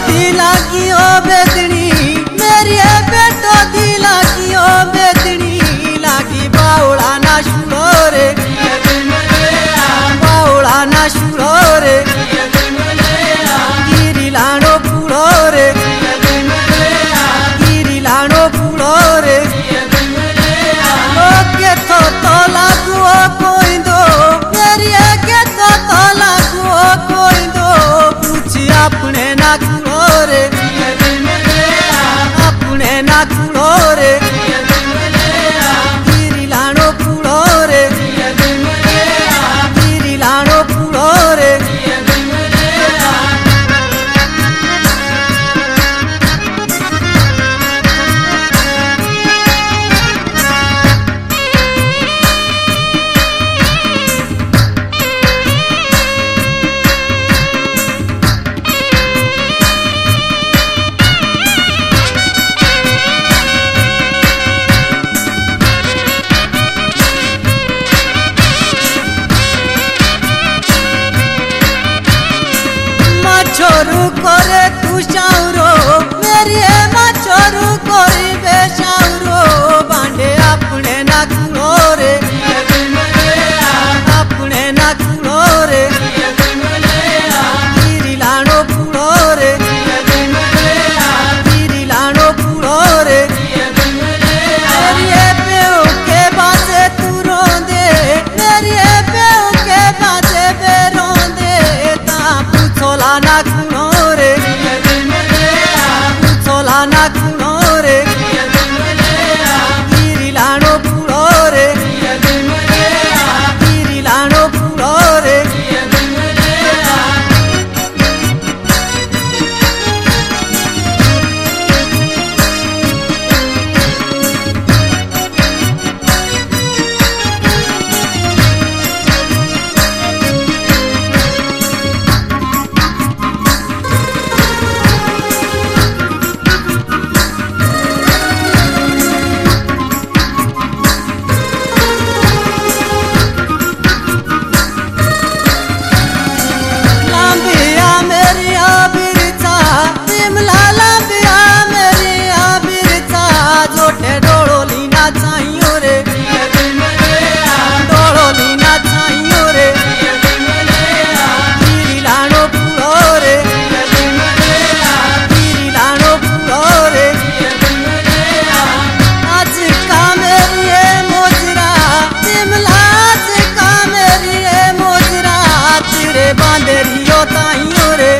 पेटो हो बेदी Chau. তাইও রে